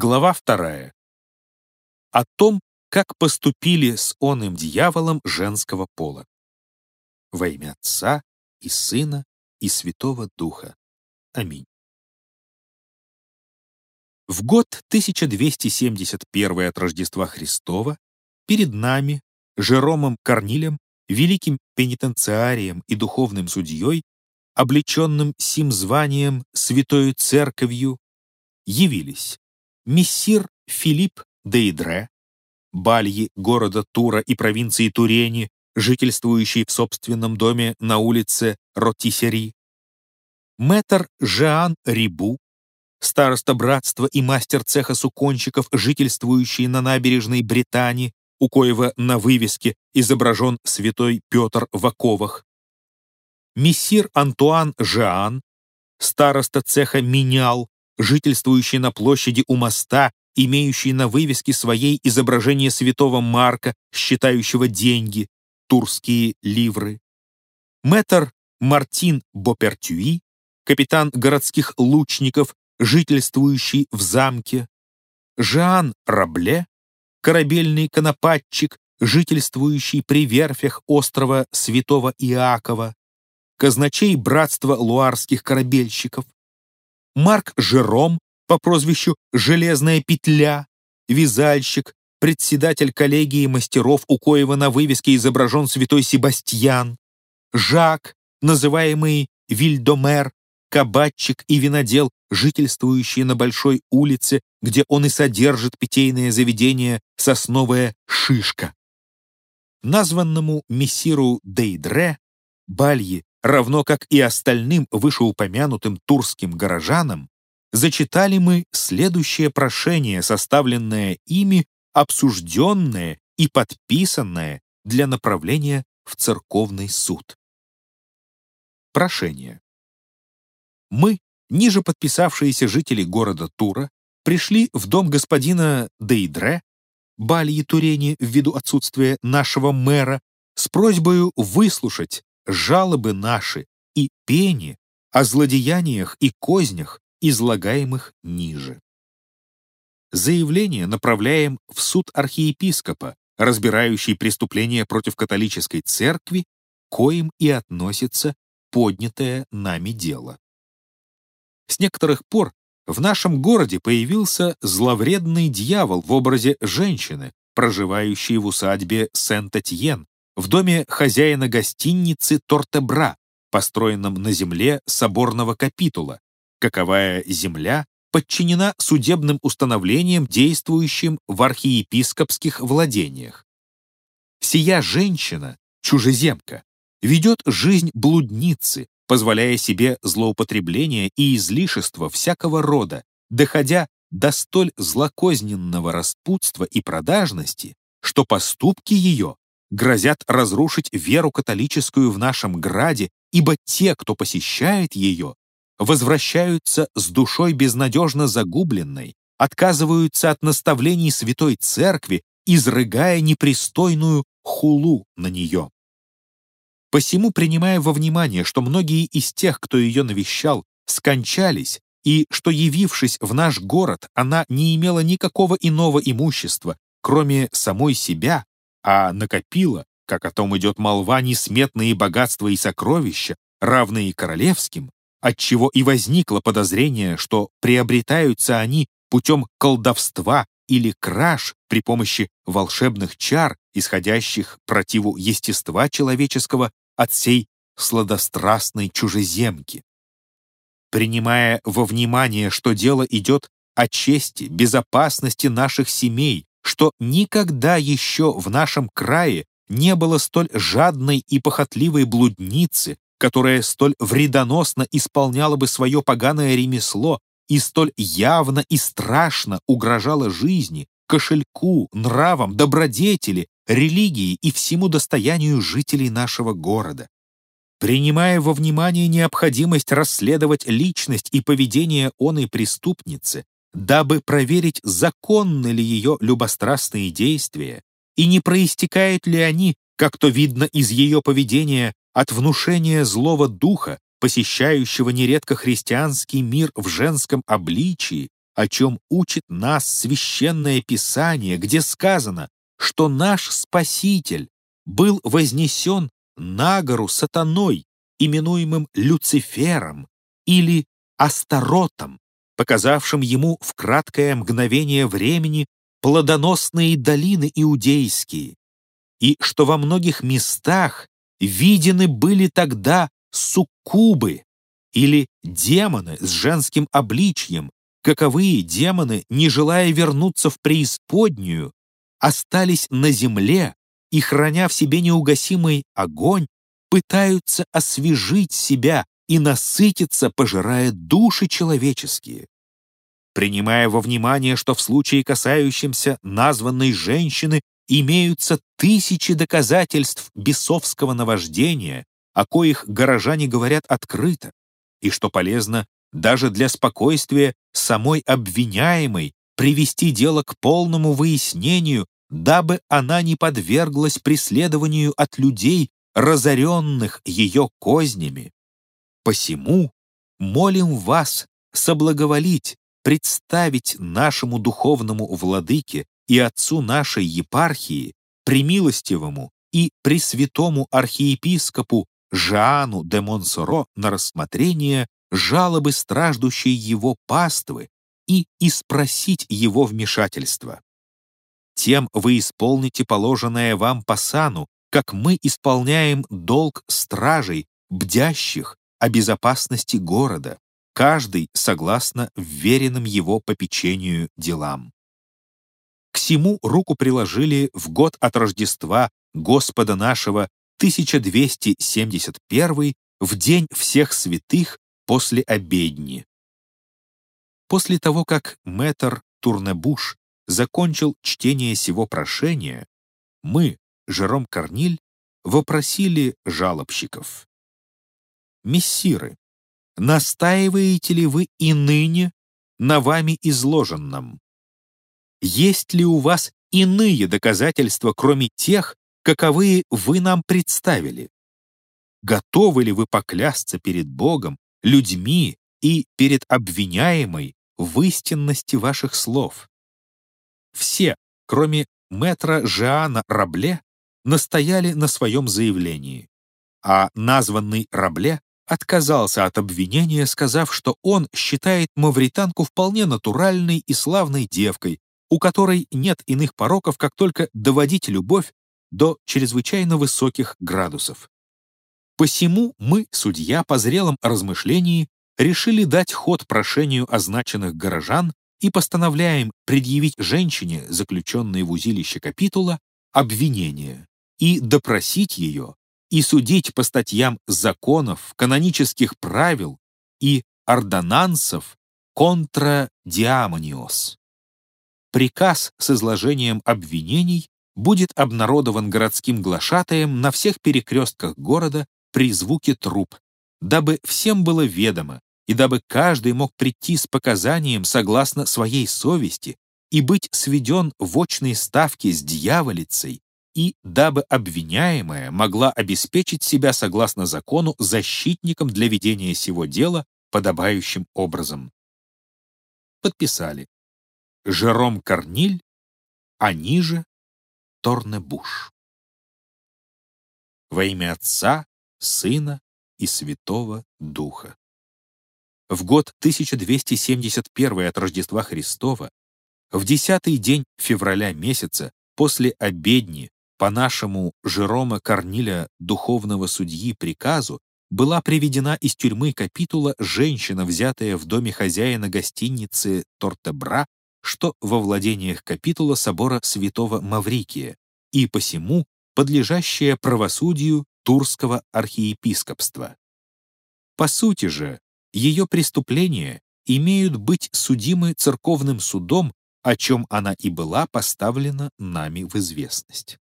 Глава вторая. О том, как поступили с оным дьяволом женского пола. Во имя Отца и Сына и Святого Духа. Аминь. В год 1271 от Рождества Христова перед нами, Жеромом Корнилем, великим пенитенциарием и духовным судьей, облеченным сим званием Святою Церковью, явились мессир Филипп Дейдре, бальи города Тура и провинции Турени, жительствующий в собственном доме на улице Ротисери, мэтр Жан Рибу, староста братства и мастер цеха суконщиков, жительствующий на набережной Британии, у коего на вывеске изображен святой Петр в оковах, мессир Антуан Жан, староста цеха Менял, жительствующий на площади у моста имеющий на вывеске своей изображение святого Марка, считающего деньги, турские ливры. Мэтр Мартин Бопертюи, капитан городских лучников, жительствующий в замке. Жан Рабле, корабельный конопатчик, жительствующий при верфях острова Святого Иакова. Казначей братства луарских корабельщиков. Марк Жером, по прозвищу «Железная петля», вязальщик, председатель коллегии мастеров, у коего на вывеске изображен святой Себастьян, Жак, называемый Вильдомер, кабачик и винодел, жительствующий на Большой улице, где он и содержит питейное заведение «Сосновая шишка». Названному мессиру Дейдре, Бальи, равно как и остальным вышеупомянутым турским горожанам, зачитали мы следующее прошение, составленное ими, обсужденное и подписанное для направления в церковный суд. Прошение. Мы, ниже подписавшиеся жители города Тура, пришли в дом господина Дейдре, Бальи Турени ввиду отсутствия нашего мэра, с просьбой выслушать жалобы наши и пени о злодеяниях и кознях, излагаемых ниже. Заявление направляем в суд архиепископа, разбирающий преступления против католической церкви, коим и относится поднятое нами дело. С некоторых пор в нашем городе появился зловредный дьявол в образе женщины, проживающей в усадьбе Сент-Этьен, в доме хозяина гостиницы Тортебра, построенном на земле соборного капитула, каковая земля подчинена судебным установлениям, действующим в архиепископских владениях. Сия женщина, чужеземка, ведет жизнь блудницы, позволяя себе злоупотребление и излишество всякого рода, доходя до столь злокозненного распутства и продажности, что поступки ее грозят разрушить веру католическую в нашем граде, ибо те, кто посещает ее, возвращаются с душой безнадежно загубленной, отказываются от наставлений Святой Церкви, изрыгая непристойную хулу на нее. Посему, принимая во внимание, что многие из тех, кто ее навещал, скончались, и что, явившись в наш город, она не имела никакого иного имущества, кроме самой себя, а накопила, как о том идет молва, несметные богатства и сокровища, равные королевским, отчего и возникло подозрение, что приобретаются они путем колдовства или краж при помощи волшебных чар, исходящих противу естества человеческого от сей сладострастной чужеземки. Принимая во внимание, что дело идет о чести, безопасности наших семей, что никогда еще в нашем крае не было столь жадной и похотливой блудницы, которая столь вредоносно исполняла бы свое поганое ремесло и столь явно и страшно угрожала жизни, кошельку, нравам, добродетели, религии и всему достоянию жителей нашего города. Принимая во внимание необходимость расследовать личность и поведение оной преступницы, дабы проверить, законны ли ее любострастные действия и не проистекают ли они, как то видно из ее поведения, от внушения злого духа, посещающего нередко христианский мир в женском обличии, о чем учит нас Священное Писание, где сказано, что наш Спаситель был вознесен на гору сатаной, именуемым Люцифером или Астаротом, показавшим ему в краткое мгновение времени плодоносные долины иудейские, и что во многих местах видены были тогда суккубы или демоны с женским обличьем, каковые демоны, не желая вернуться в преисподнюю, остались на земле и, храня в себе неугасимый огонь, пытаются освежить себя и насытиться, пожирая души человеческие. Принимая во внимание, что в случае, касающемся названной женщины, имеются тысячи доказательств бесовского наваждения, о коих горожане говорят открыто, и что полезно даже для спокойствия самой обвиняемой привести дело к полному выяснению, дабы она не подверглась преследованию от людей, разоренных ее кознями. Посему молим вас соблаговолить, представить нашему духовному владыке и отцу нашей епархии, премилостивому и пресвятому архиепископу Жаану де Монсоро на рассмотрение жалобы страждущей его паствы и испросить его вмешательства. Тем вы исполните положенное вам по сану, как мы исполняем долг стражей, бдящих о безопасности города, каждый согласно вверенным его попечению делам. К всему руку приложили в год от Рождества Господа нашего 1271 в День всех святых после обедни. После того, как мэтр Турнебуш закончил чтение сего прошения, мы, Жером Корниль, вопросили жалобщиков. «Мессиры, настаиваете ли вы и ныне на вами изложенном? Есть ли у вас иные доказательства, кроме тех, каковые вы нам представили? Готовы ли вы поклясться перед Богом, людьми и перед обвиняемой в истинности ваших слов? Все, кроме мэтра Жиана Рабле, настояли на своем заявлении, а названный Рабле отказался от обвинения, сказав, что он считает мавританку вполне натуральной и славной девкой, у которой нет иных пороков, как только доводить любовь до чрезвычайно высоких градусов. Посему мы, судья, по зрелом размышлении, решили дать ход прошению означенных горожан и постановляем предъявить женщине, заключенной в узилище капитула, обвинение и допросить ее, и судить по статьям законов, канонических правил и ордонансов контра диамониос. Приказ с изложением обвинений будет обнародован городским глашатаем на всех перекрестках города при звуке труп, дабы всем было ведомо, и дабы каждый мог прийти с показанием согласно своей совести и быть сведен в очной ставке с дьяволицей, и дабы обвиняемая могла обеспечить себя согласно закону защитником для ведения сего дела подобающим образом. Подписали Жером Корниль, а ниже Торнебуш. Во имя Отца, Сына и Святого Духа. В год 1271 от Рождества Христова, в десятый день февраля месяца, после обедни, по нашему Жерома Корниля, духовного судьи, приказу, была приведена из тюрьмы капитула женщина, взятая в доме хозяина гостиницы Тортебра что во владениях капитула собора святого Маврикия и посему подлежащее правосудию Турского архиепископства. По сути же, ее преступления имеют быть судимы церковным судом, о чем она и была поставлена нами в известность.